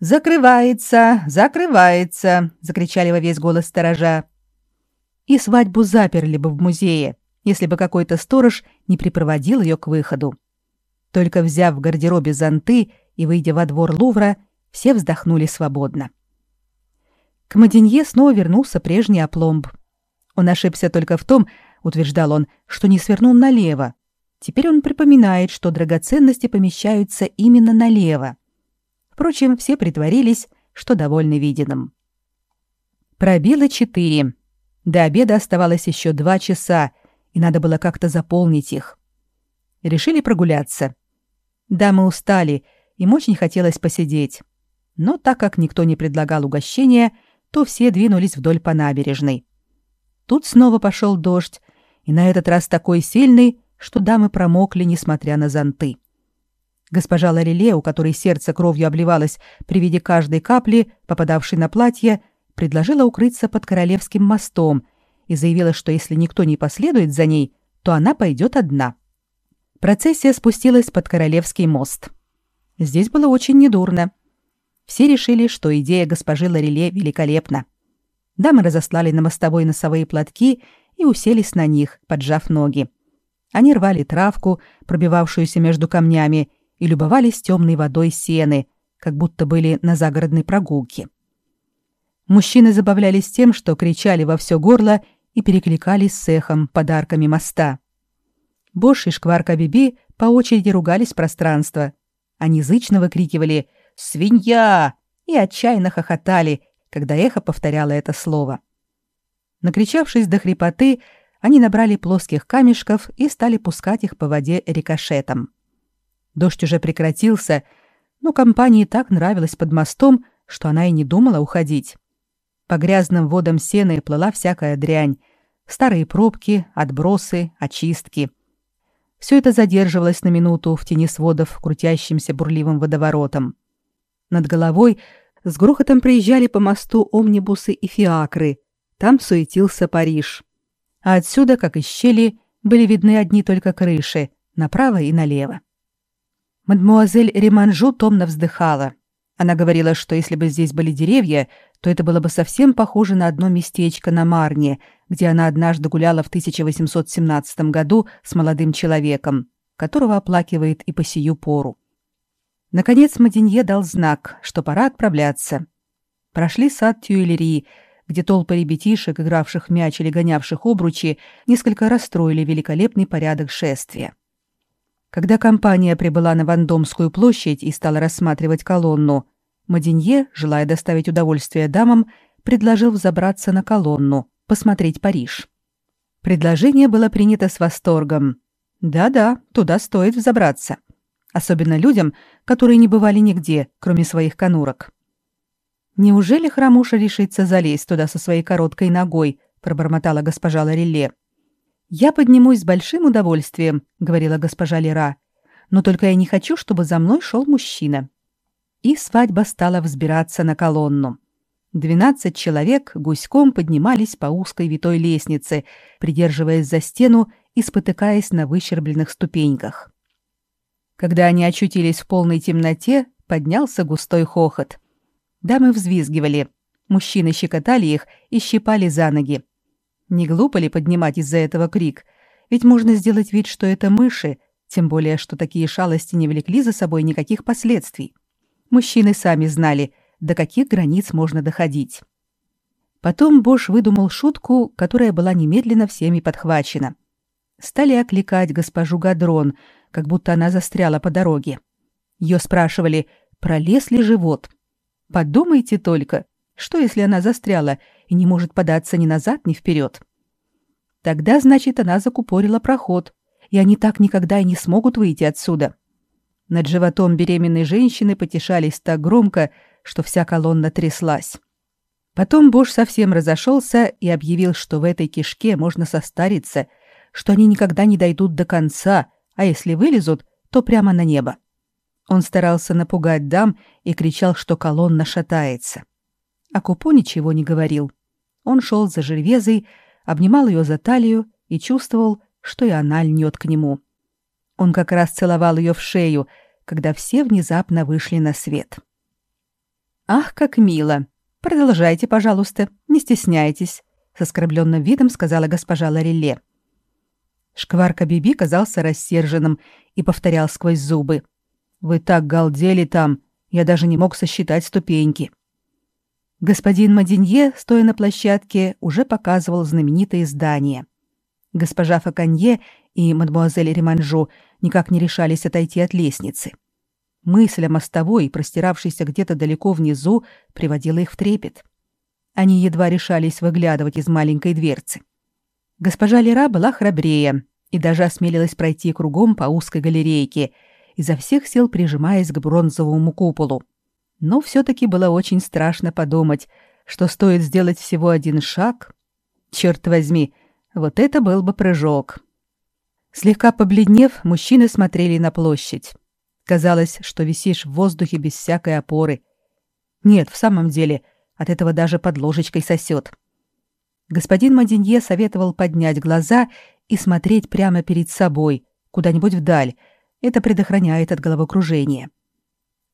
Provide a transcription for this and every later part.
«Закрывается! Закрывается!» — закричали во весь голос сторожа. И свадьбу заперли бы в музее, если бы какой-то сторож не припроводил ее к выходу. Только взяв в гардеробе зонты и выйдя во двор Лувра, все вздохнули свободно. К Маденье снова вернулся прежний опломб. Он ошибся только в том, утверждал он, что не свернул налево. Теперь он припоминает, что драгоценности помещаются именно налево. Впрочем, все притворились, что довольны виденным. Пробило четыре. До обеда оставалось еще два часа, и надо было как-то заполнить их. Решили прогуляться. Дамы устали, им очень хотелось посидеть. Но так как никто не предлагал угощения, то все двинулись вдоль по набережной. Тут снова пошел дождь, и на этот раз такой сильный, что дамы промокли, несмотря на зонты. Госпожа Лареле, у которой сердце кровью обливалось при виде каждой капли, попадавшей на платье, предложила укрыться под Королевским мостом и заявила, что если никто не последует за ней, то она пойдет одна. Процессия спустилась под Королевский мост. Здесь было очень недурно. Все решили, что идея госпожи Лареле великолепна. Дамы разослали на мостовой носовые платки и уселись на них, поджав ноги. Они рвали травку, пробивавшуюся между камнями, и любовались темной водой сены, как будто были на загородной прогулке. Мужчины забавлялись тем, что кричали во все горло и перекликались с эхом подарками моста. Бош и Шкварка Биби по очереди ругались пространство. Они зычно выкрикивали «Свинья!» и отчаянно хохотали, когда эхо повторяло это слово. Накричавшись до хрипоты, они набрали плоских камешков и стали пускать их по воде рикошетом. Дождь уже прекратился, но компании так нравилось под мостом, что она и не думала уходить. По грязным водам сены плыла всякая дрянь, старые пробки, отбросы, очистки. Все это задерживалось на минуту в тени сводов крутящимся бурливым водоворотом. Над головой с грохотом проезжали по мосту омнибусы и фиакры. Там суетился Париж. А отсюда, как из щели, были видны одни только крыши, направо и налево. Мадмуазель Реманжу томно вздыхала. Она говорила, что если бы здесь были деревья, то это было бы совсем похоже на одно местечко на Марне, где она однажды гуляла в 1817 году с молодым человеком, которого оплакивает и по сию пору. Наконец Маденье дал знак, что пора отправляться. Прошли сад Тюэлерии, где толпы ребятишек, игравших в мяч или гонявших обручи, несколько расстроили великолепный порядок шествия. Когда компания прибыла на Вандомскую площадь и стала рассматривать колонну, Маденье, желая доставить удовольствие дамам, предложил взобраться на колонну, посмотреть Париж. Предложение было принято с восторгом. Да-да, туда стоит взобраться особенно людям, которые не бывали нигде, кроме своих конурок. «Неужели храмуша решится залезть туда со своей короткой ногой?» — пробормотала госпожа Лареле. «Я поднимусь с большим удовольствием», — говорила госпожа Лера. «Но только я не хочу, чтобы за мной шел мужчина». И свадьба стала взбираться на колонну. Двенадцать человек гуськом поднимались по узкой витой лестнице, придерживаясь за стену и спотыкаясь на выщербленных ступеньках. Когда они очутились в полной темноте, поднялся густой хохот. Дамы взвизгивали, мужчины щекотали их и щипали за ноги. Не глупо ли поднимать из-за этого крик? Ведь можно сделать вид, что это мыши, тем более, что такие шалости не влекли за собой никаких последствий. Мужчины сами знали, до каких границ можно доходить. Потом Бош выдумал шутку, которая была немедленно всеми подхвачена. Стали окликать госпожу Гадрон, как будто она застряла по дороге. Ее спрашивали, пролез ли живот. Подумайте только, что если она застряла и не может податься ни назад, ни вперед? Тогда, значит, она закупорила проход, и они так никогда и не смогут выйти отсюда. Над животом беременной женщины потешались так громко, что вся колонна тряслась. Потом Бош совсем разошелся и объявил, что в этой кишке можно состариться, что они никогда не дойдут до конца, а если вылезут, то прямо на небо. Он старался напугать дам и кричал, что колонна шатается. А Купо ничего не говорил. Он шел за Жервезой, обнимал ее за талию и чувствовал, что и она льнет к нему. Он как раз целовал ее в шею, когда все внезапно вышли на свет. «Ах, как мило! Продолжайте, пожалуйста, не стесняйтесь», — с оскорбленным видом сказала госпожа Лареле. Шкварка Биби казался рассерженным и повторял сквозь зубы. «Вы так галдели там, я даже не мог сосчитать ступеньки». Господин Мадинье, стоя на площадке, уже показывал знаменитые здания. Госпожа Факанье и мадемуазель Реманжо никак не решались отойти от лестницы. Мысль о мостовой, простиравшейся где-то далеко внизу, приводила их в трепет. Они едва решались выглядывать из маленькой дверцы. Госпожа Лера была храбрее и даже осмелилась пройти кругом по узкой галерейке, изо всех сил прижимаясь к бронзовому куполу. Но все-таки было очень страшно подумать, что стоит сделать всего один шаг. Черт возьми, вот это был бы прыжок. Слегка побледнев, мужчины смотрели на площадь. Казалось, что висишь в воздухе без всякой опоры. Нет, в самом деле, от этого даже под ложечкой сосет. — господин Мадинье советовал поднять глаза и смотреть прямо перед собой, куда-нибудь вдаль. Это предохраняет от головокружения.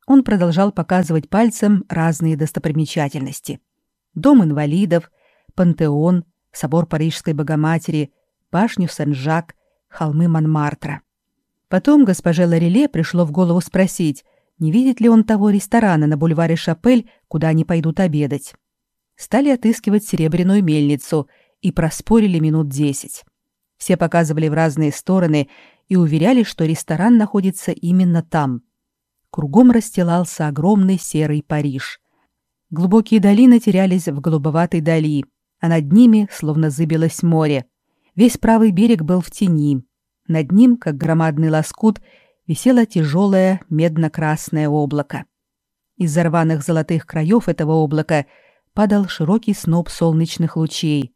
Он продолжал показывать пальцем разные достопримечательности. Дом инвалидов, пантеон, собор Парижской Богоматери, башню Сен-Жак, холмы Монмартра. Потом госпоже Лареле пришло в голову спросить, не видит ли он того ресторана на бульваре Шапель, куда они пойдут обедать стали отыскивать серебряную мельницу и проспорили минут десять. Все показывали в разные стороны и уверяли, что ресторан находится именно там. Кругом расстилался огромный серый Париж. Глубокие долины терялись в голубоватой дали, а над ними словно зыбилось море. Весь правый берег был в тени. Над ним, как громадный лоскут, висело тяжелое медно-красное облако. Из рваных золотых краев этого облака – падал широкий сноп солнечных лучей.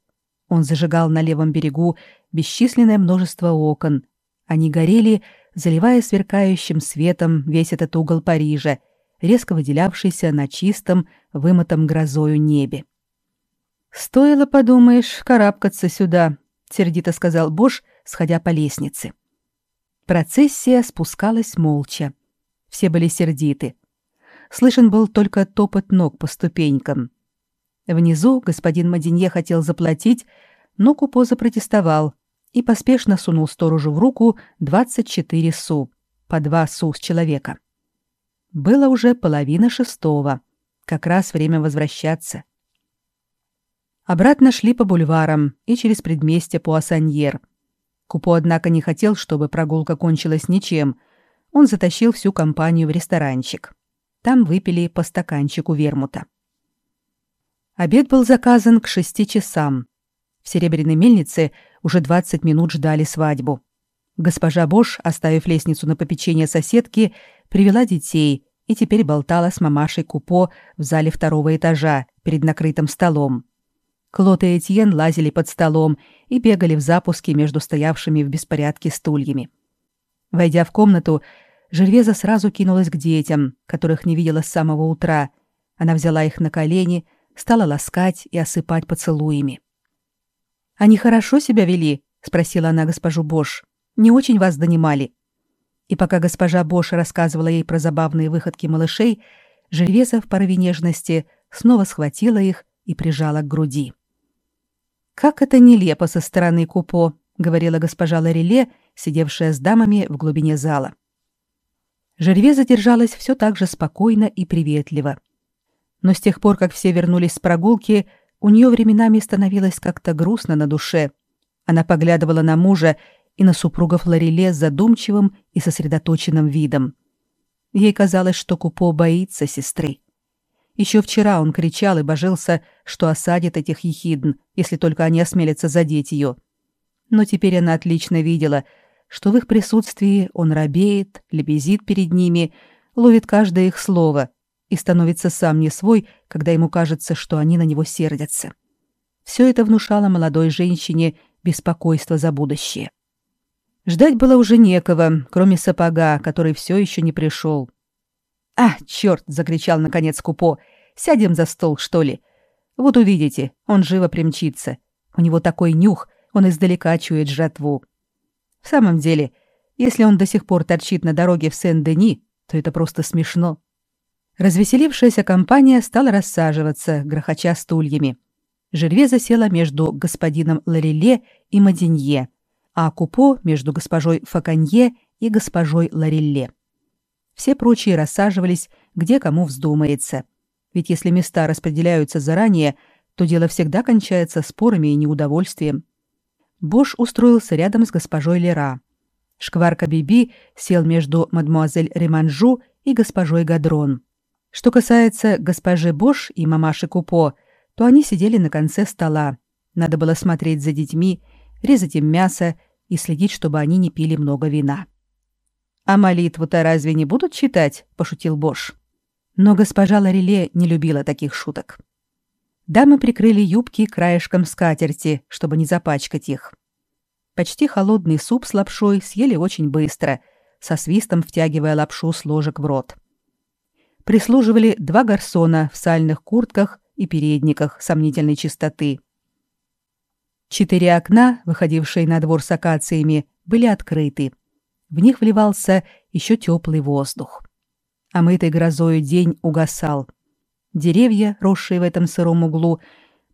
Он зажигал на левом берегу бесчисленное множество окон. Они горели, заливая сверкающим светом весь этот угол Парижа, резко выделявшийся на чистом, вымытом грозою небе. «Стоило, подумаешь, карабкаться сюда», — сердито сказал Бош, сходя по лестнице. Процессия спускалась молча. Все были сердиты. Слышен был только топот ног по ступенькам. Внизу господин Мадинье хотел заплатить, но Купо запротестовал и поспешно сунул сторожу в руку 24 су, по два су с человека. Было уже половина шестого, как раз время возвращаться. Обратно шли по бульварам и через предместье Пуассаньер. Купо, однако, не хотел, чтобы прогулка кончилась ничем. Он затащил всю компанию в ресторанчик. Там выпили по стаканчику вермута. Обед был заказан к шести часам. В серебряной мельнице уже 20 минут ждали свадьбу. Госпожа Бош, оставив лестницу на попечение соседки, привела детей и теперь болтала с мамашей Купо в зале второго этажа перед накрытым столом. Клод и Этьен лазили под столом и бегали в запуске между стоявшими в беспорядке стульями. Войдя в комнату, Жервеза сразу кинулась к детям, которых не видела с самого утра. Она взяла их на колени — стала ласкать и осыпать поцелуями. «Они хорошо себя вели?» — спросила она госпожу Бош. «Не очень вас донимали?» И пока госпожа Бош рассказывала ей про забавные выходки малышей, Жильвеза в порыве нежности снова схватила их и прижала к груди. «Как это нелепо со стороны Купо», — говорила госпожа Лареле, сидевшая с дамами в глубине зала. Жервеза держалась все так же спокойно и приветливо — но с тех пор, как все вернулись с прогулки, у нее временами становилось как-то грустно на душе. Она поглядывала на мужа и на супругов Лареле с задумчивым и сосредоточенным видом. Ей казалось, что Купо боится сестры. Еще вчера он кричал и божился, что осадит этих ехидн, если только они осмелятся задеть ее. Но теперь она отлично видела, что в их присутствии он робеет, лебезит перед ними, ловит каждое их слово и становится сам не свой, когда ему кажется, что они на него сердятся. Все это внушало молодой женщине беспокойство за будущее. Ждать было уже некого, кроме сапога, который все еще не пришел. «А, черт!» — закричал наконец Купо. «Сядем за стол, что ли? Вот увидите, он живо примчится. У него такой нюх, он издалека чует жатву. В самом деле, если он до сих пор торчит на дороге в Сен-Дени, то это просто смешно. Развеселившаяся компания стала рассаживаться, грохоча стульями. Жерве засела между господином Лареле и Маденье, а Купо между госпожой Факанье и госпожой Ларелле. Все прочие рассаживались, где кому вздумается. Ведь если места распределяются заранее, то дело всегда кончается спорами и неудовольствием. Бош устроился рядом с госпожой Лера. Шкварка Биби сел между мадмуазель Реманжу и госпожой Гадрон. Что касается госпожи Бош и мамаши Купо, то они сидели на конце стола. Надо было смотреть за детьми, резать им мясо и следить, чтобы они не пили много вина. «А молитву-то разве не будут читать?» – пошутил Бош. Но госпожа Лареле не любила таких шуток. Дамы прикрыли юбки краешком скатерти, чтобы не запачкать их. Почти холодный суп с лапшой съели очень быстро, со свистом втягивая лапшу с ложек в рот. Прислуживали два гарсона в сальных куртках и передниках сомнительной чистоты. Четыре окна, выходившие на двор с акациями, были открыты. В них вливался еще теплый воздух. А мытый грозою день угасал. Деревья, росшие в этом сыром углу,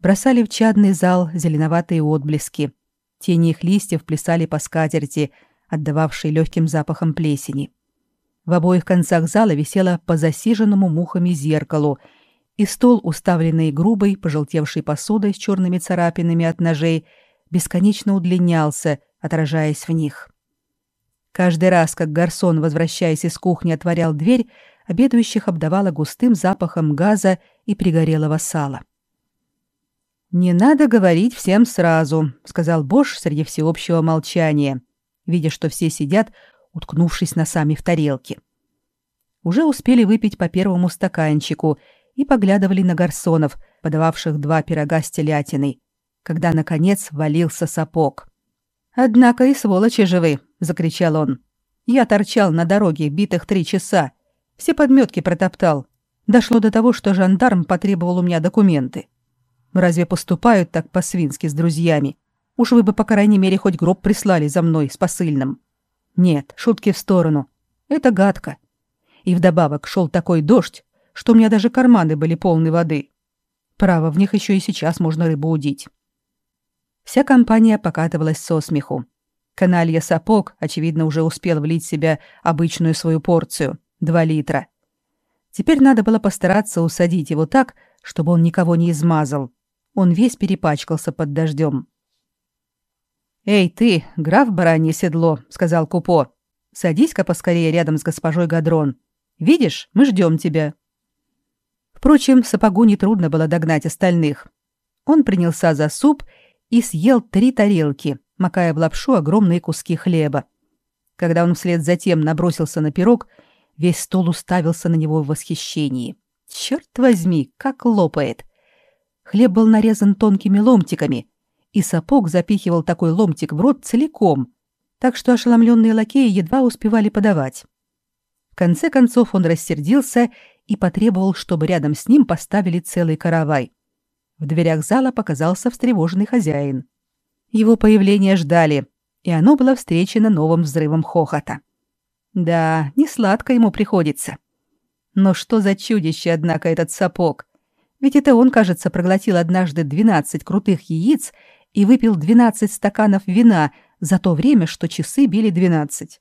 бросали в чадный зал зеленоватые отблески. Тени их листьев плясали по скатерти, отдававшей легким запахом плесени. В обоих концах зала висело по засиженному мухами зеркалу, и стол, уставленный грубой, пожелтевшей посудой с черными царапинами от ножей, бесконечно удлинялся, отражаясь в них. Каждый раз, как гарсон, возвращаясь из кухни, отворял дверь, обедающих обдавало густым запахом газа и пригорелого сала. «Не надо говорить всем сразу», — сказал Бош среди всеобщего молчания, видя, что все сидят, уткнувшись носами в тарелки. Уже успели выпить по первому стаканчику и поглядывали на гарсонов, подававших два пирога с телятиной, когда, наконец, валился сапог. «Однако и сволочи живы!» — закричал он. «Я торчал на дороге битых три часа. Все подметки протоптал. Дошло до того, что жандарм потребовал у меня документы. Разве поступают так по-свински с друзьями? Уж вы бы, по крайней мере, хоть гроб прислали за мной с посыльным. Нет, шутки в сторону. Это гадко. И вдобавок шел такой дождь, что у меня даже карманы были полны воды. Право, в них еще и сейчас можно рыбу удить. Вся компания покатывалась со смеху. Каналья Сапог, очевидно, уже успел влить в себя обычную свою порцию — два литра. Теперь надо было постараться усадить его так, чтобы он никого не измазал, он весь перепачкался под дождем. «Эй, ты, граф Баранье Седло», — сказал Купо. «Садись-ка поскорее рядом с госпожой Гадрон. Видишь, мы ждем тебя». Впрочем, сапогу нетрудно было догнать остальных. Он принялся за суп и съел три тарелки, макая в лапшу огромные куски хлеба. Когда он вслед за тем набросился на пирог, весь стол уставился на него в восхищении. Черт возьми, как лопает! Хлеб был нарезан тонкими ломтиками, и сапог запихивал такой ломтик в рот целиком, так что ошеломленные лакеи едва успевали подавать. В конце концов он рассердился и потребовал, чтобы рядом с ним поставили целый каравай. В дверях зала показался встревоженный хозяин. Его появление ждали, и оно было встречено новым взрывом хохота. Да, не сладко ему приходится. Но что за чудище, однако, этот сапог? Ведь это он, кажется, проглотил однажды 12 крутых яиц и выпил 12 стаканов вина за то время, что часы били 12.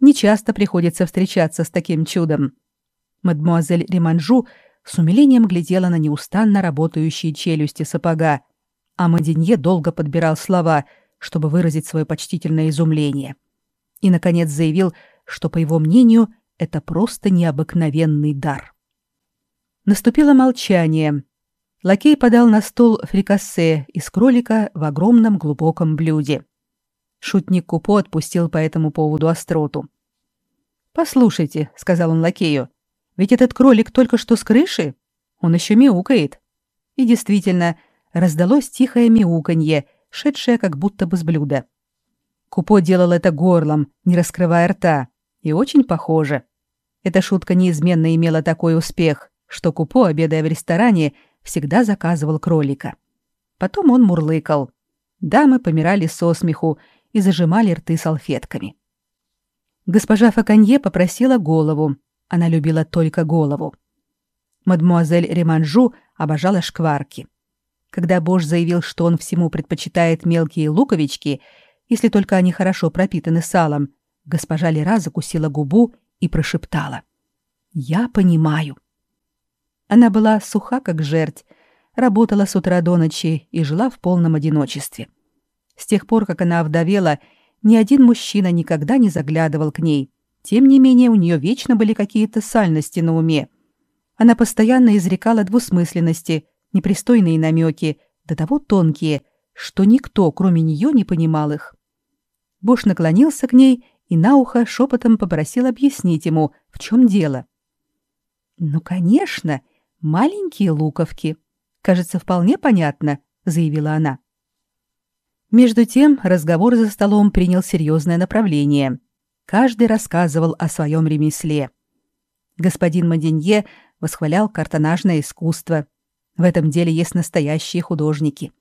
Нечасто приходится встречаться с таким чудом. Мадмуазель Реманжу с умилением глядела на неустанно работающие челюсти сапога, а Маденье долго подбирал слова, чтобы выразить свое почтительное изумление. И, наконец, заявил, что, по его мнению, это просто необыкновенный дар. Наступило молчание. Лакей подал на стол фрикассе из кролика в огромном глубоком блюде. Шутник Купо отпустил по этому поводу остроту. «Послушайте», — сказал он лакею, — «ведь этот кролик только что с крыши? Он еще мяукает». И действительно, раздалось тихое мяуканье, шедшее как будто бы с блюда. Купо делал это горлом, не раскрывая рта, и очень похоже. Эта шутка неизменно имела такой успех, что Купо, обедая в ресторане, всегда заказывал кролика. Потом он мурлыкал. Дамы помирали со смеху и зажимали рты салфетками. Госпожа Факанье попросила голову, она любила только голову. Мадмуазель Реманжу обожала шкварки. Когда Бош заявил, что он всему предпочитает мелкие луковички, если только они хорошо пропитаны салом, госпожа Лера закусила губу и прошептала. «Я понимаю». Она была суха, как жерть, работала с утра до ночи и жила в полном одиночестве. С тех пор, как она овдовела, ни один мужчина никогда не заглядывал к ней. Тем не менее, у нее вечно были какие-то сальности на уме. Она постоянно изрекала двусмысленности, непристойные намеки, до того тонкие, что никто, кроме нее, не понимал их. Бош наклонился к ней и на ухо шепотом попросил объяснить ему, в чем дело. «Ну, конечно, маленькие луковки. Кажется, вполне понятно», — заявила она. Между тем разговор за столом принял серьезное направление. Каждый рассказывал о своем ремесле. Господин Маденье восхвалял картонажное искусство. В этом деле есть настоящие художники.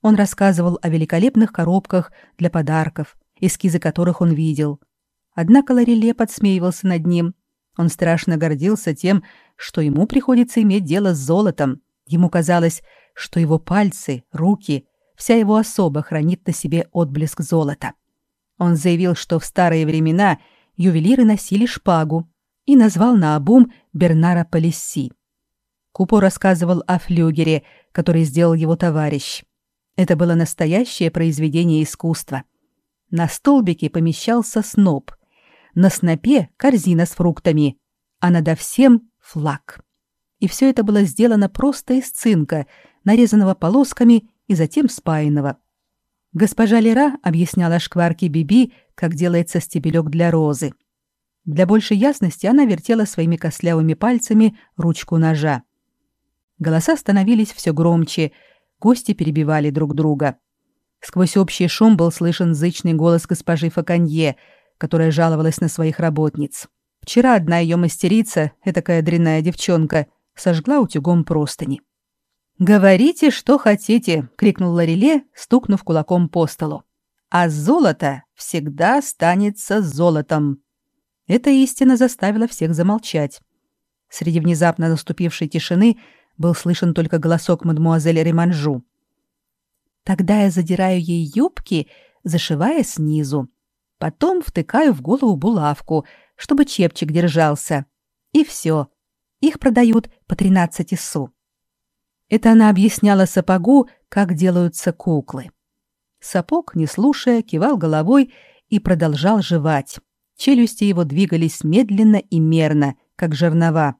Он рассказывал о великолепных коробках для подарков, эскизы которых он видел. Однако Лареле подсмеивался над ним. Он страшно гордился тем, что ему приходится иметь дело с золотом. Ему казалось, что его пальцы, руки, вся его особа хранит на себе отблеск золота. Он заявил, что в старые времена ювелиры носили шпагу и назвал наобум Бернара Полисси. Купо рассказывал о флюгере, который сделал его товарищ. Это было настоящее произведение искусства. На столбике помещался сноп, на снопе корзина с фруктами, а надо всем флаг. И все это было сделано просто из цинка, нарезанного полосками и затем спаянного. Госпожа Лера объясняла шкварке Биби, как делается стебелек для розы. Для большей ясности она вертела своими костлявыми пальцами ручку ножа. Голоса становились все громче, гости перебивали друг друга. Сквозь общий шум был слышен зычный голос госпожи Факанье, которая жаловалась на своих работниц. Вчера одна ее мастерица, этакая дрянная девчонка, сожгла утюгом простыни. «Говорите, что хотите!» — крикнул Лареле, стукнув кулаком по столу. «А золото всегда останется золотом!» Эта истина заставила всех замолчать. Среди внезапно наступившей тишины был слышен только голосок мадмуазель Реманжу. «Тогда я задираю ей юбки, зашивая снизу. Потом втыкаю в голову булавку, чтобы чепчик держался. И все. Их продают по 13 су». Это она объясняла сапогу, как делаются куклы. Сапог, не слушая, кивал головой и продолжал жевать. Челюсти его двигались медленно и мерно, как жернова.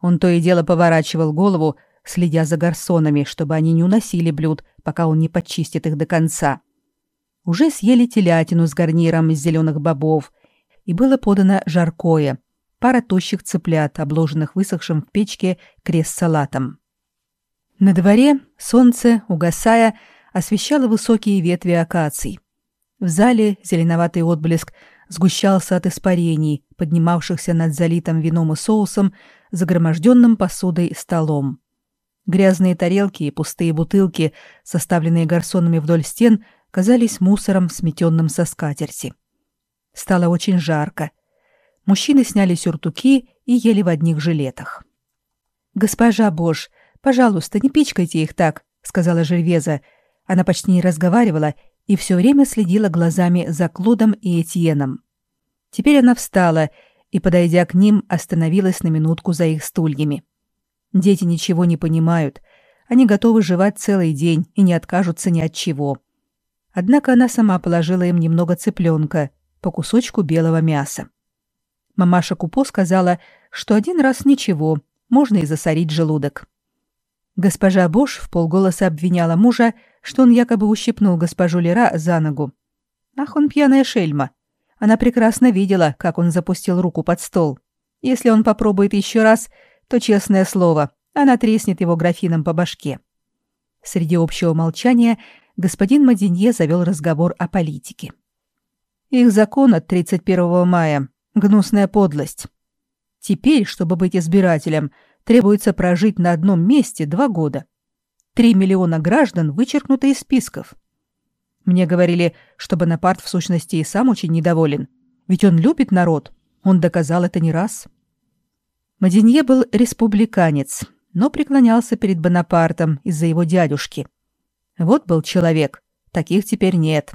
Он то и дело поворачивал голову, следя за гарсонами, чтобы они не уносили блюд, пока он не подчистит их до конца. Уже съели телятину с гарниром из зеленых бобов, и было подано жаркое, пара тощих цыплят, обложенных высохшим в печке крест-салатом. На дворе солнце, угасая, освещало высокие ветви акаций. В зале зеленоватый отблеск сгущался от испарений, поднимавшихся над залитым вином и соусом, загроможденным посудой столом. Грязные тарелки и пустые бутылки, составленные гарсонами вдоль стен, казались мусором, сметенным со скатерти. Стало очень жарко. Мужчины сняли сюртуки и ели в одних жилетах. «Госпожа Бош, Пожалуйста, не пичкайте их так, сказала Жервеза. Она почти не разговаривала и все время следила глазами за Клодом и Этьеном. Теперь она встала и, подойдя к ним, остановилась на минутку за их стульями. Дети ничего не понимают. Они готовы жевать целый день и не откажутся ни от чего. Однако она сама положила им немного цыпленка, по кусочку белого мяса. Мамаша Купо сказала, что один раз ничего, можно и засорить желудок. Госпожа Бош в полголоса обвиняла мужа, что он якобы ущипнул госпожу Лера за ногу. Ах, он пьяная шельма. Она прекрасно видела, как он запустил руку под стол. Если он попробует еще раз, то, честное слово, она треснет его графином по башке. Среди общего молчания господин Мадинье завел разговор о политике. Их закон от 31 мая — гнусная подлость. Теперь, чтобы быть избирателем — требуется прожить на одном месте два года. Три миллиона граждан вычеркнуты из списков. Мне говорили, что Бонапарт в сущности и сам очень недоволен. Ведь он любит народ. Он доказал это не раз. Мадинье был республиканец, но преклонялся перед Бонапартом из-за его дядюшки. Вот был человек, таких теперь нет.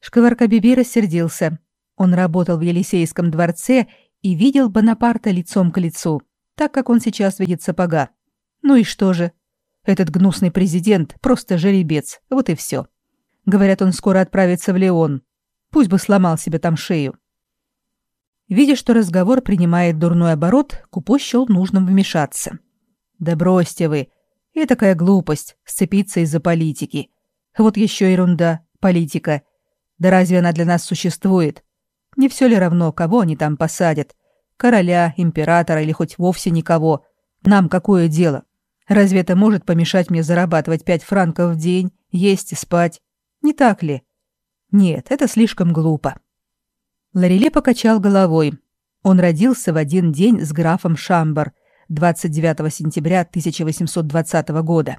Шкварка Биби рассердился. Он работал в Елисейском дворце и видел Бонапарта лицом к лицу, так как он сейчас видит сапога. Ну и что же? Этот гнусный президент просто жеребец, вот и все. Говорят, он скоро отправится в Леон. Пусть бы сломал себе там шею. Видя, что разговор принимает дурной оборот, Купо счел нужным вмешаться. «Да бросьте вы! И такая глупость — сцепиться из-за политики. Вот еще ерунда, политика. Да разве она для нас существует? Не все ли равно, кого они там посадят? Короля, императора или хоть вовсе никого? Нам какое дело? Разве это может помешать мне зарабатывать пять франков в день, есть и спать? Не так ли? Нет, это слишком глупо. Лареле покачал головой. Он родился в один день с графом Шамбар, 29 сентября 1820 года.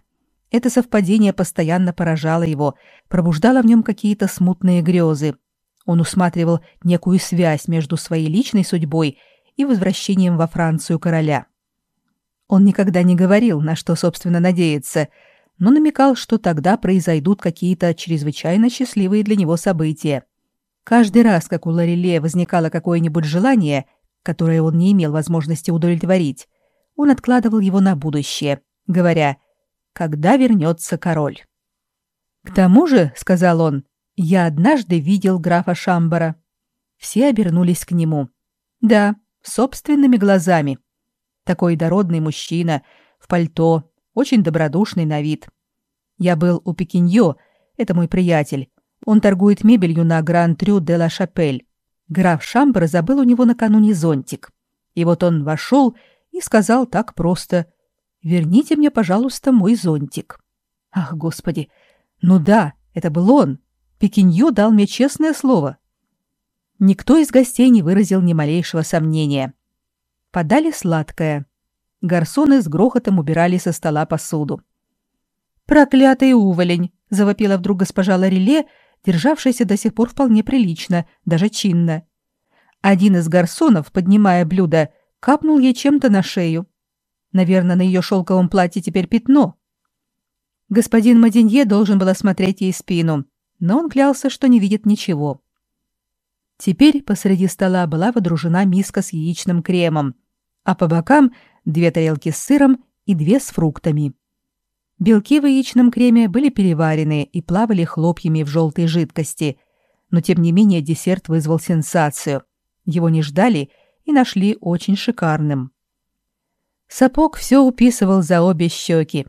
Это совпадение постоянно поражало его, пробуждало в нем какие-то смутные грезы. Он усматривал некую связь между своей личной судьбой и возвращением во Францию короля. Он никогда не говорил, на что, собственно, надеется, но намекал, что тогда произойдут какие-то чрезвычайно счастливые для него события. Каждый раз, как у Лореле возникало какое-нибудь желание, которое он не имел возможности удовлетворить, он откладывал его на будущее, говоря «Когда вернется король?». «К тому же», — сказал он, — «я однажды видел графа Шамбара». Все обернулись к нему. «Да, собственными глазами. Такой дородный мужчина, в пальто, очень добродушный на вид. Я был у Пекиньо, это мой приятель, он торгует мебелью на Гран-Трю де ла Шапель. Граф Шамбер забыл у него накануне зонтик. И вот он вошел и сказал так просто «Верните мне, пожалуйста, мой зонтик». Ах, господи! Ну да, это был он. Пекинью дал мне честное слово. Никто из гостей не выразил ни малейшего сомнения. Подали сладкое. Гарсоны с грохотом убирали со стола посуду. «Проклятый уволень!» — завопила вдруг госпожа Лареле, державшаяся до сих пор вполне прилично, даже чинно. Один из гарсонов, поднимая блюдо, капнул ей чем-то на шею. Наверное, на ее шелковом платье теперь пятно. Господин Маденье должен был осмотреть ей спину, но он клялся, что не видит ничего. Теперь посреди стола была водружена миска с яичным кремом, а по бокам две тарелки с сыром и две с фруктами. Белки в яичном креме были переварены и плавали хлопьями в желтой жидкости, но тем не менее десерт вызвал сенсацию. Его не ждали и нашли очень шикарным. Сапог все уписывал за обе щеки.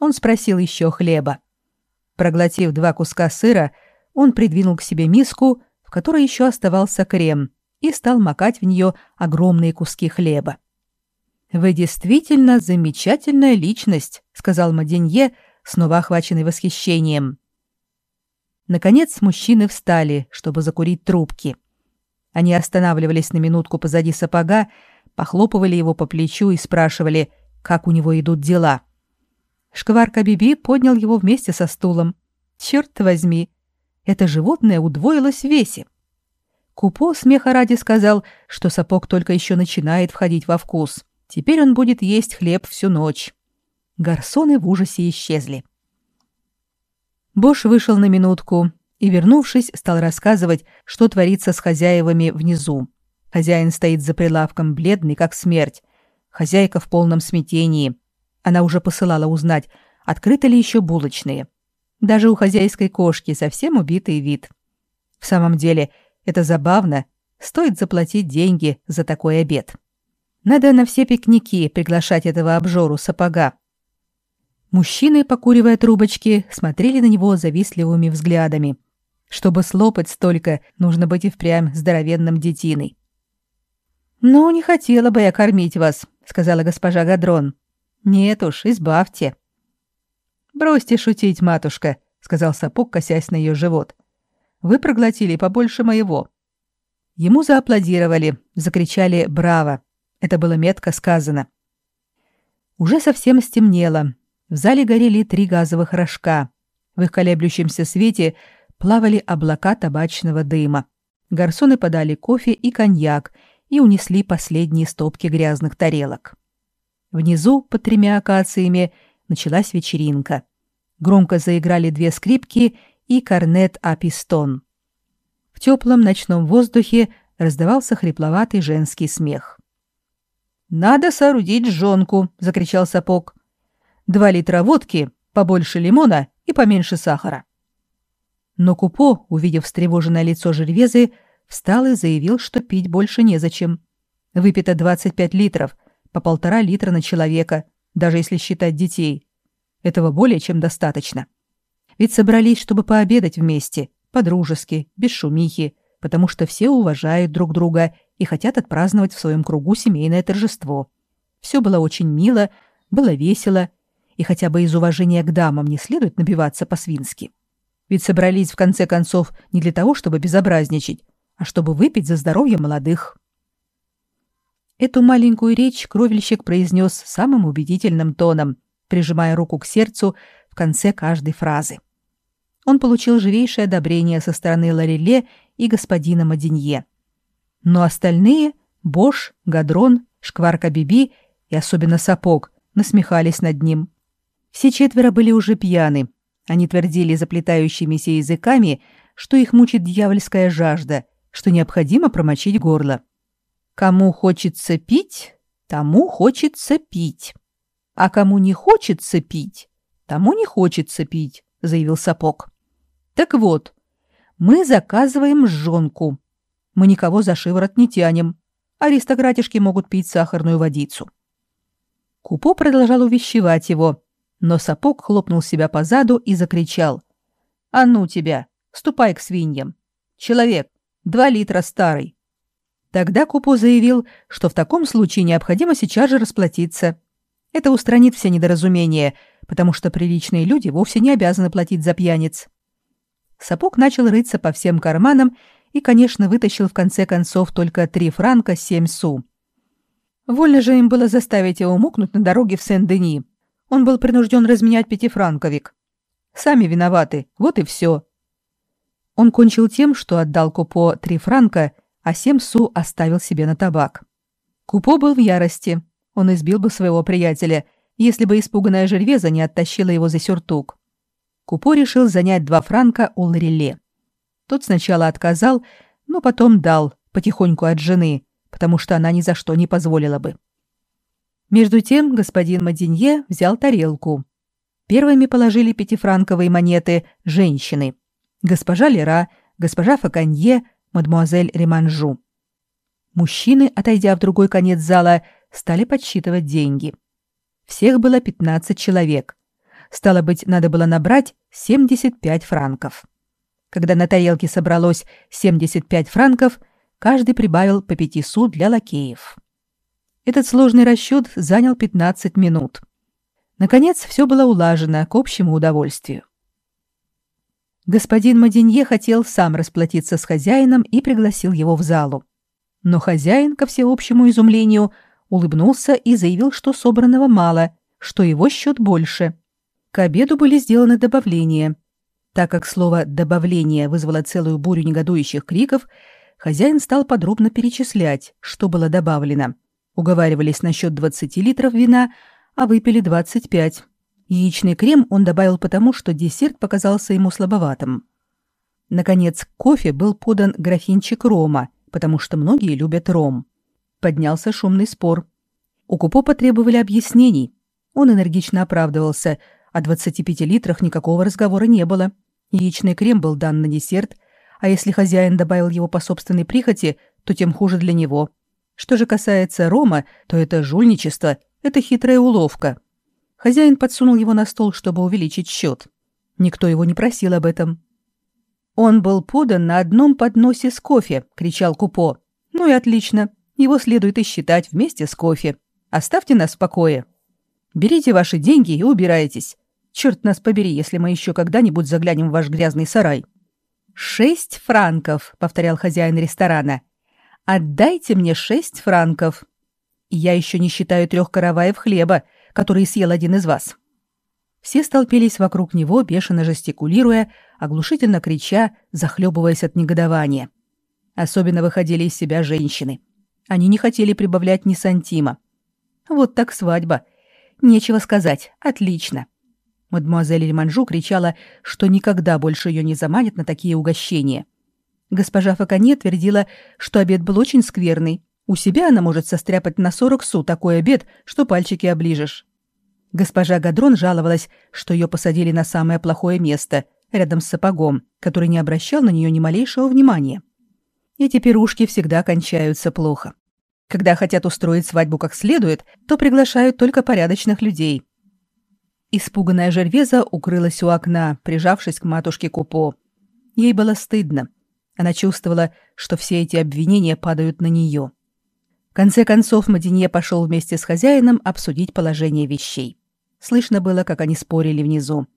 Он спросил еще хлеба. Проглотив два куска сыра, он придвинул к себе миску, в которой еще оставался крем, и стал макать в нее огромные куски хлеба. «Вы действительно замечательная личность», — сказал Маденье, снова охваченный восхищением. Наконец мужчины встали, чтобы закурить трубки. Они останавливались на минутку позади сапога, похлопывали его по плечу и спрашивали, как у него идут дела. Шкварка Биби поднял его вместе со стулом. Черт возьми, это животное удвоилось в весе. Купо смеха ради сказал, что сапог только еще начинает входить во вкус. Теперь он будет есть хлеб всю ночь. Гарсоны в ужасе исчезли. Бош вышел на минутку и, вернувшись, стал рассказывать, что творится с хозяевами внизу. Хозяин стоит за прилавком, бледный, как смерть. Хозяйка в полном смятении. Она уже посылала узнать, открыты ли еще булочные. Даже у хозяйской кошки совсем убитый вид. В самом деле, это забавно. Стоит заплатить деньги за такой обед. Надо на все пикники приглашать этого обжору сапога. Мужчины, покуривая трубочки, смотрели на него завистливыми взглядами. Чтобы слопать столько, нужно быть и впрямь здоровенным детиной. «Ну, не хотела бы я кормить вас», — сказала госпожа Гадрон. «Нет уж, избавьте». «Бросьте шутить, матушка», — сказал сапог, косясь на ее живот. «Вы проглотили побольше моего». Ему зааплодировали, закричали «Браво!» Это было метко сказано. Уже совсем стемнело. В зале горели три газовых рожка. В их колеблющемся свете плавали облака табачного дыма. Гарсоны подали кофе и коньяк и унесли последние стопки грязных тарелок. Внизу, под тремя акациями, началась вечеринка. Громко заиграли две скрипки и корнет апистон. В теплом ночном воздухе раздавался хрипловатый женский смех. «Надо соорудить жонку!» — закричал сапог. «Два литра водки, побольше лимона и поменьше сахара». Но Купо, увидев встревоженное лицо Жервезы, встал и заявил, что пить больше незачем. Выпито 25 литров, по полтора литра на человека, даже если считать детей. Этого более чем достаточно. Ведь собрались, чтобы пообедать вместе, по-дружески, без шумихи, потому что все уважают друг друга и хотят отпраздновать в своем кругу семейное торжество. Все было очень мило, было весело, и хотя бы из уважения к дамам не следует набиваться по-свински. Ведь собрались в конце концов не для того, чтобы безобразничать, а чтобы выпить за здоровье молодых. Эту маленькую речь кровельщик произнес самым убедительным тоном, прижимая руку к сердцу в конце каждой фразы. Он получил живейшее одобрение со стороны Лареле и господина Мадинье. Но остальные — Бош, Гадрон, Шкварка Биби и особенно Сапог — насмехались над ним. Все четверо были уже пьяны. Они твердили заплетающимися языками, что их мучит дьявольская жажда, что необходимо промочить горло. Кому хочется пить, тому хочется пить. А кому не хочется пить, тому не хочется пить, заявил Сапог. Так вот, мы заказываем жонку. Мы никого за шиворот не тянем. Аристократишки могут пить сахарную водицу. Купо продолжал увещевать его, но сапог хлопнул себя по заду и закричал. «А ну тебя! Ступай к свиньям! Человек, два литра старый!» Тогда Купо заявил, что в таком случае необходимо сейчас же расплатиться. Это устранит все недоразумения, потому что приличные люди вовсе не обязаны платить за пьяниц. Сапог начал рыться по всем карманам и, конечно, вытащил в конце концов только три франка семь су. Вольно же им было заставить его мукнуть на дороге в Сен-Дени. Он был принужден разменять пятифранковик. Сами виноваты, вот и все. Он кончил тем, что отдал Купо три франка, а семь су оставил себе на табак. Купо был в ярости. Он избил бы своего приятеля, если бы испуганная Жервеза не оттащила его за сюртук. Купо решил занять два франка у Лареле. Тот сначала отказал, но потом дал, потихоньку от жены, потому что она ни за что не позволила бы. Между тем господин Мадинье взял тарелку. Первыми положили пятифранковые монеты женщины. Госпожа Лера, госпожа Факанье, мадемуазель Реманжу. Мужчины, отойдя в другой конец зала, стали подсчитывать деньги. Всех было 15 человек. Стало быть, надо было набрать 75 франков. Когда на тарелке собралось 75 франков, каждый прибавил по 5 су для лакеев. Этот сложный расчет занял 15 минут. Наконец, все было улажено к общему удовольствию. Господин Маденье хотел сам расплатиться с хозяином и пригласил его в залу. Но хозяин, ко всеобщему изумлению, улыбнулся и заявил, что собранного мало, что его счет больше. К обеду были сделаны добавления. Так как слово «добавление» вызвало целую бурю негодующих криков, хозяин стал подробно перечислять, что было добавлено. Уговаривались насчет 20 литров вина, а выпили 25. Яичный крем он добавил потому, что десерт показался ему слабоватым. Наконец, кофе был подан графинчик рома, потому что многие любят ром. Поднялся шумный спор. У Купо потребовали объяснений. Он энергично оправдывался – о 25 литрах никакого разговора не было. Яичный крем был дан на десерт, а если хозяин добавил его по собственной прихоти, то тем хуже для него. Что же касается рома, то это жульничество, это хитрая уловка. Хозяин подсунул его на стол, чтобы увеличить счет. Никто его не просил об этом. «Он был подан на одном подносе с кофе», — кричал Купо. «Ну и отлично. Его следует и считать вместе с кофе. Оставьте нас в покое». Берите ваши деньги и убирайтесь. Черт нас побери, если мы еще когда-нибудь заглянем в ваш грязный сарай». «Шесть франков», — повторял хозяин ресторана. «Отдайте мне шесть франков. я еще не считаю трех караваев хлеба, которые съел один из вас». Все столпились вокруг него, бешено жестикулируя, оглушительно крича, захлебываясь от негодования. Особенно выходили из себя женщины. Они не хотели прибавлять ни сантима. Вот так свадьба. Нечего сказать. Отлично. Мадемуазель Реманжу кричала, что никогда больше ее не заманят на такие угощения. Госпожа Факане твердила, что обед был очень скверный. У себя она может состряпать на 40 су такой обед, что пальчики оближешь. Госпожа Гадрон жаловалась, что ее посадили на самое плохое место, рядом с сапогом, который не обращал на нее ни малейшего внимания. Эти пирушки всегда кончаются плохо. Когда хотят устроить свадьбу как следует, то приглашают только порядочных людей. Испуганная Жервеза укрылась у окна, прижавшись к матушке Купо. Ей было стыдно. Она чувствовала, что все эти обвинения падают на нее. В конце концов Мадинье пошел вместе с хозяином обсудить положение вещей. Слышно было, как они спорили внизу.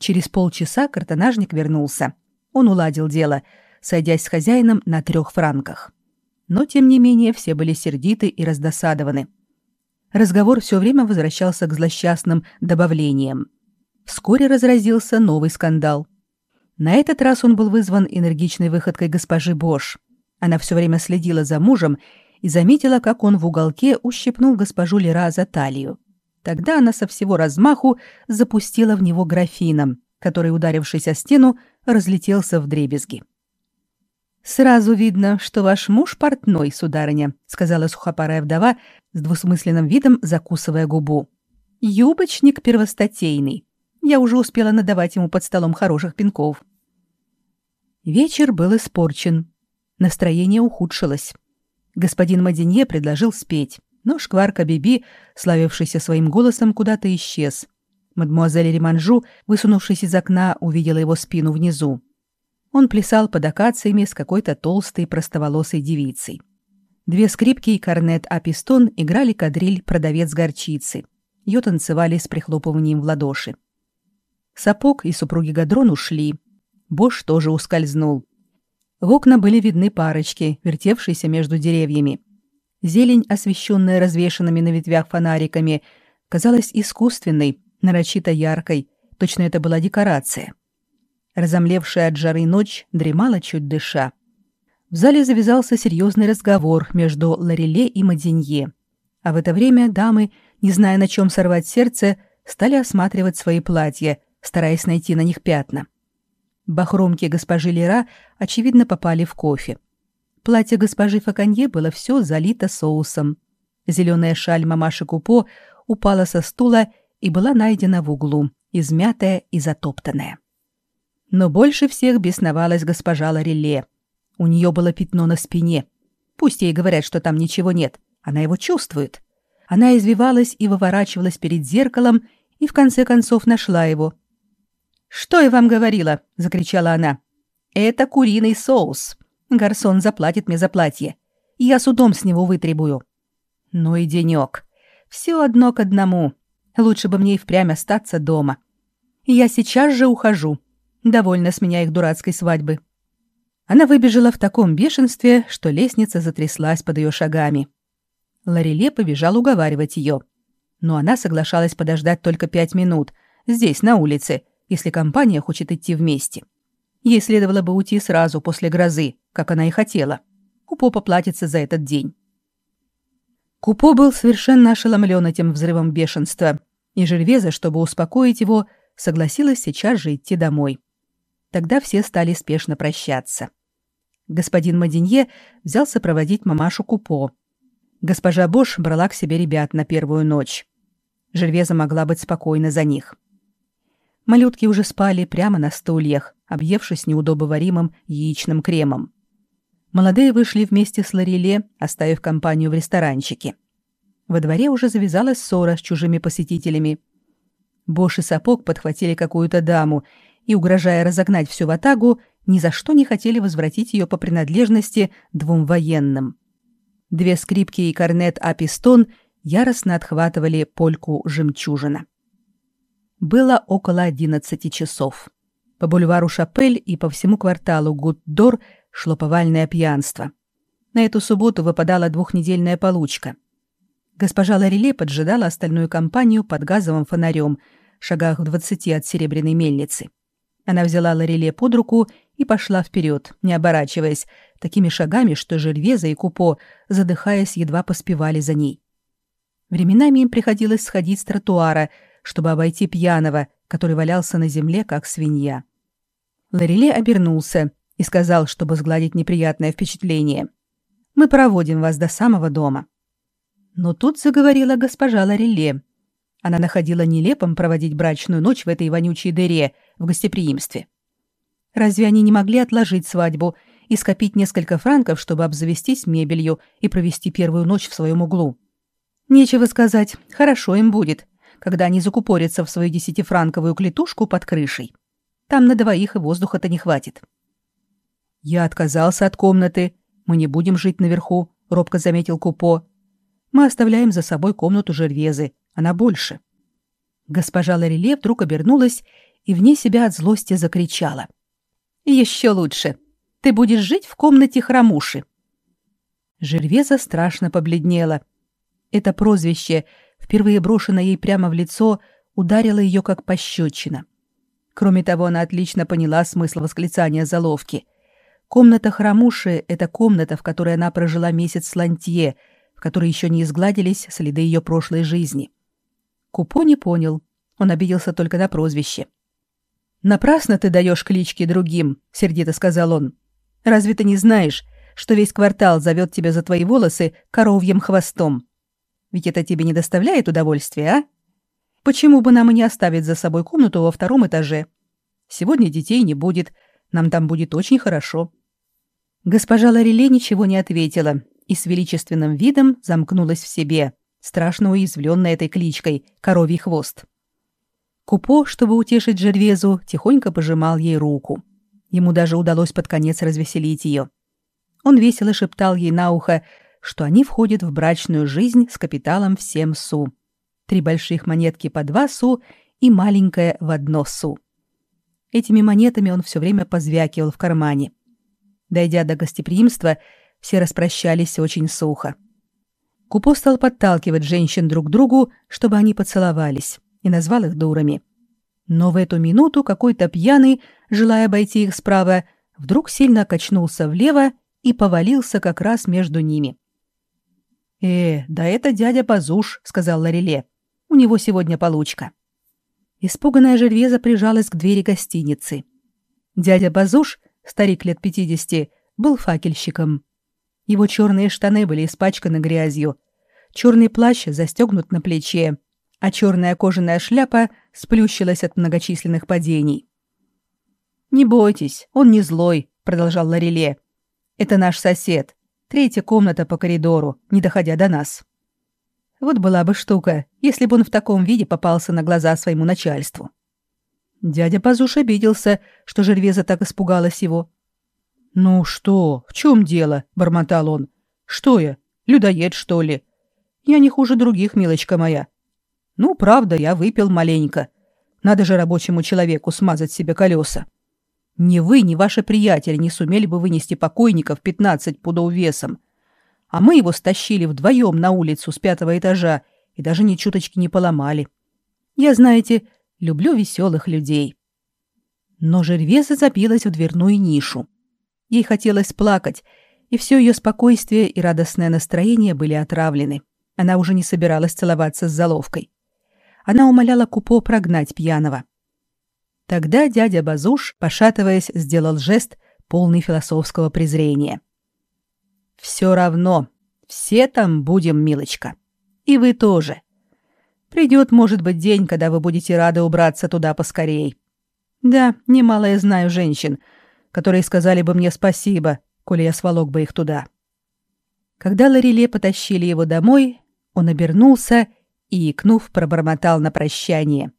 Через полчаса картонажник вернулся. Он уладил дело, сойдясь с хозяином на трех франках. Но, тем не менее, все были сердиты и раздосадованы. Разговор все время возвращался к злосчастным добавлениям. Вскоре разразился новый скандал. На этот раз он был вызван энергичной выходкой госпожи Бош. Она все время следила за мужем и заметила, как он в уголке ущипнул госпожу Лера за талию. Тогда она со всего размаху запустила в него графином, который, ударившись о стену, разлетелся в дребезги. «Сразу видно, что ваш муж портной, сударыня», — сказала сухопарая вдова с двусмысленным видом, закусывая губу. «Юбочник первостатейный. Я уже успела надавать ему под столом хороших пинков». Вечер был испорчен. Настроение ухудшилось. Господин Мадинье предложил спеть, но шкварка Биби, славившийся своим голосом, куда-то исчез. Мадемуазель Реманжу, высунувшись из окна, увидела его спину внизу. Он плясал под акациями с какой-то толстой простоволосой девицей. Две скрипки и корнет Апистон играли кадриль «Продавец горчицы». Ее танцевали с прихлопыванием в ладоши. Сапог и супруги Гадрон ушли. Бош тоже ускользнул. В окна были видны парочки, вертевшиеся между деревьями. Зелень, освещенная развешанными на ветвях фонариками, казалась искусственной, нарочито яркой, точно это была декорация. Разомлевшая от жары ночь дремала чуть дыша. В зале завязался серьезный разговор между Лареле и Маденье. А в это время дамы, не зная, на чем сорвать сердце, стали осматривать свои платья, стараясь найти на них пятна. Бахромки госпожи Лера, очевидно, попали в кофе. Платье госпожи Факанье было все залито соусом. Зеленая шаль мамаши Купо упала со стула и была найдена в углу, измятая и затоптанная. Но больше всех бесновалась госпожа Лореле. У нее было пятно на спине. Пусть ей говорят, что там ничего нет. Она его чувствует. Она извивалась и выворачивалась перед зеркалом и в конце концов нашла его. «Что я вам говорила?» — закричала она. «Это куриный соус. Гарсон заплатит мне за платье. Я судом с него вытребую». «Ну и денек. Все одно к одному. Лучше бы мне и впрямь остаться дома. Я сейчас же ухожу. Довольно с меня их дурацкой свадьбы. Она выбежала в таком бешенстве, что лестница затряслась под ее шагами. Лареле побежал уговаривать ее. Но она соглашалась подождать только пять минут, здесь, на улице, если компания хочет идти вместе. Ей следовало бы уйти сразу после грозы, как она и хотела. Купо поплатится за этот день. Купо был совершенно ошеломлен этим взрывом бешенства, и Жервеза, чтобы успокоить его, согласилась сейчас же идти домой. Тогда все стали спешно прощаться. Господин Мадинье взялся проводить мамашу Купо. Госпожа Бош брала к себе ребят на первую ночь. Жервеза могла быть спокойна за них. Малютки уже спали прямо на стульях, объевшись неудобоваримым яичным кремом. Молодые вышли вместе с Лореле, оставив компанию в ресторанчике. Во дворе уже завязалась ссора с чужими посетителями. Бош и Сапог подхватили какую-то даму и, угрожая разогнать всю ватагу, ни за что не хотели возвратить ее по принадлежности двум военным. Две скрипки и корнет Апистон яростно отхватывали польку жемчужина. Было около одиннадцати часов. По бульвару Шапель и по всему кварталу Гуддор шло повальное пьянство. На эту субботу выпадала двухнедельная получка. Госпожа Лареле поджидала остальную компанию под газовым фонарем, шагах в двадцати от серебряной мельницы. Она взяла Лореле под руку и пошла вперед, не оборачиваясь, такими шагами, что Жервеза и Купо, задыхаясь, едва поспевали за ней. Временами им приходилось сходить с тротуара, чтобы обойти пьяного, который валялся на земле, как свинья. Лареле обернулся и сказал, чтобы сгладить неприятное впечатление. «Мы проводим вас до самого дома». Но тут заговорила госпожа Лареле. Она находила нелепым проводить брачную ночь в этой вонючей дыре в гостеприимстве. Разве они не могли отложить свадьбу и скопить несколько франков, чтобы обзавестись мебелью и провести первую ночь в своем углу? Нечего сказать, хорошо им будет, когда они закупорятся в свою десятифранковую клетушку под крышей. Там на двоих и воздуха-то не хватит. «Я отказался от комнаты. Мы не будем жить наверху», — робко заметил Купо. «Мы оставляем за собой комнату Жервезы. Она больше». Госпожа Лареле вдруг обернулась и вне себя от злости закричала. «Еще лучше. Ты будешь жить в комнате хромуши». Жервеза страшно побледнела. Это прозвище, впервые брошенное ей прямо в лицо, ударило ее как пощечина. Кроме того, она отлично поняла смысл восклицания заловки. Комната Храмуши — это комната, в которой она прожила месяц с Лантье, в которой еще не изгладились следы ее прошлой жизни. Купо не понял. Он обиделся только на прозвище. «Напрасно ты даешь клички другим», — сердито сказал он. «Разве ты не знаешь, что весь квартал зовет тебя за твои волосы коровьим хвостом? Ведь это тебе не доставляет удовольствия, а? Почему бы нам и не оставить за собой комнату во втором этаже? Сегодня детей не будет, нам там будет очень хорошо». Госпожа Лареле ничего не ответила и с величественным видом замкнулась в себе, страшно уязвленная этой кличкой «Коровий хвост». Купо, чтобы утешить Жервезу, тихонько пожимал ей руку. Ему даже удалось под конец развеселить ее. Он весело шептал ей на ухо, что они входят в брачную жизнь с капиталом в 7 су три больших монетки по два су и маленькая в одно су. Этими монетами он все время позвякивал в кармане. Дойдя до гостеприимства, все распрощались очень сухо. Купо стал подталкивать женщин друг к другу, чтобы они поцеловались, и назвал их дурами. Но в эту минуту какой-то пьяный, желая обойти их справа, вдруг сильно качнулся влево и повалился как раз между ними. «Э, да это дядя Базуш», — сказал Лареле. У него сегодня получка». Испуганная Жервеза прижалась к двери гостиницы. Дядя Базуш, старик лет пятидесяти, был факельщиком. Его черные штаны были испачканы грязью, черный плащ застегнут на плече, а черная кожаная шляпа сплющилась от многочисленных падений. «Не бойтесь, он не злой», — продолжал Лареле. «Это наш сосед. Третья комната по коридору, не доходя до нас». Вот была бы штука, если бы он в таком виде попался на глаза своему начальству. Дядя Пазуш обиделся, что Жервеза так испугалась его. «Ну что, в чем дело?» — бормотал он. «Что я, людоед, что ли? Я не хуже других, милочка моя. Ну, правда, я выпил маленько. Надо же рабочему человеку смазать себе колеса. Ни вы, ни ваши приятели не сумели бы вынести покойника в пятнадцать пудов весом а мы его стащили вдвоем на улицу с пятого этажа и даже ни чуточки не поломали. Я, знаете, люблю веселых людей. Но Жервеза забилась в дверную нишу. Ей хотелось плакать, и все ее спокойствие и радостное настроение были отравлены. Она уже не собиралась целоваться с заловкой. Она умоляла Купо прогнать пьяного. Тогда дядя Базуш, пошатываясь, сделал жест, полный философского презрения. Все равно. Все там будем, милочка. И вы тоже. Придет, может быть, день, когда вы будете рады убраться туда поскорей. Да, немало я знаю женщин, которые сказали бы мне спасибо, коли я сволок бы их туда. Когда Лареле потащили его домой, он обернулся и, икнув, пробормотал на прощание.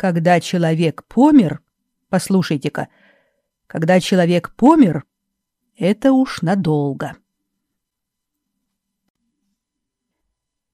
Когда человек помер, послушайте-ка, когда человек помер, это уж надолго.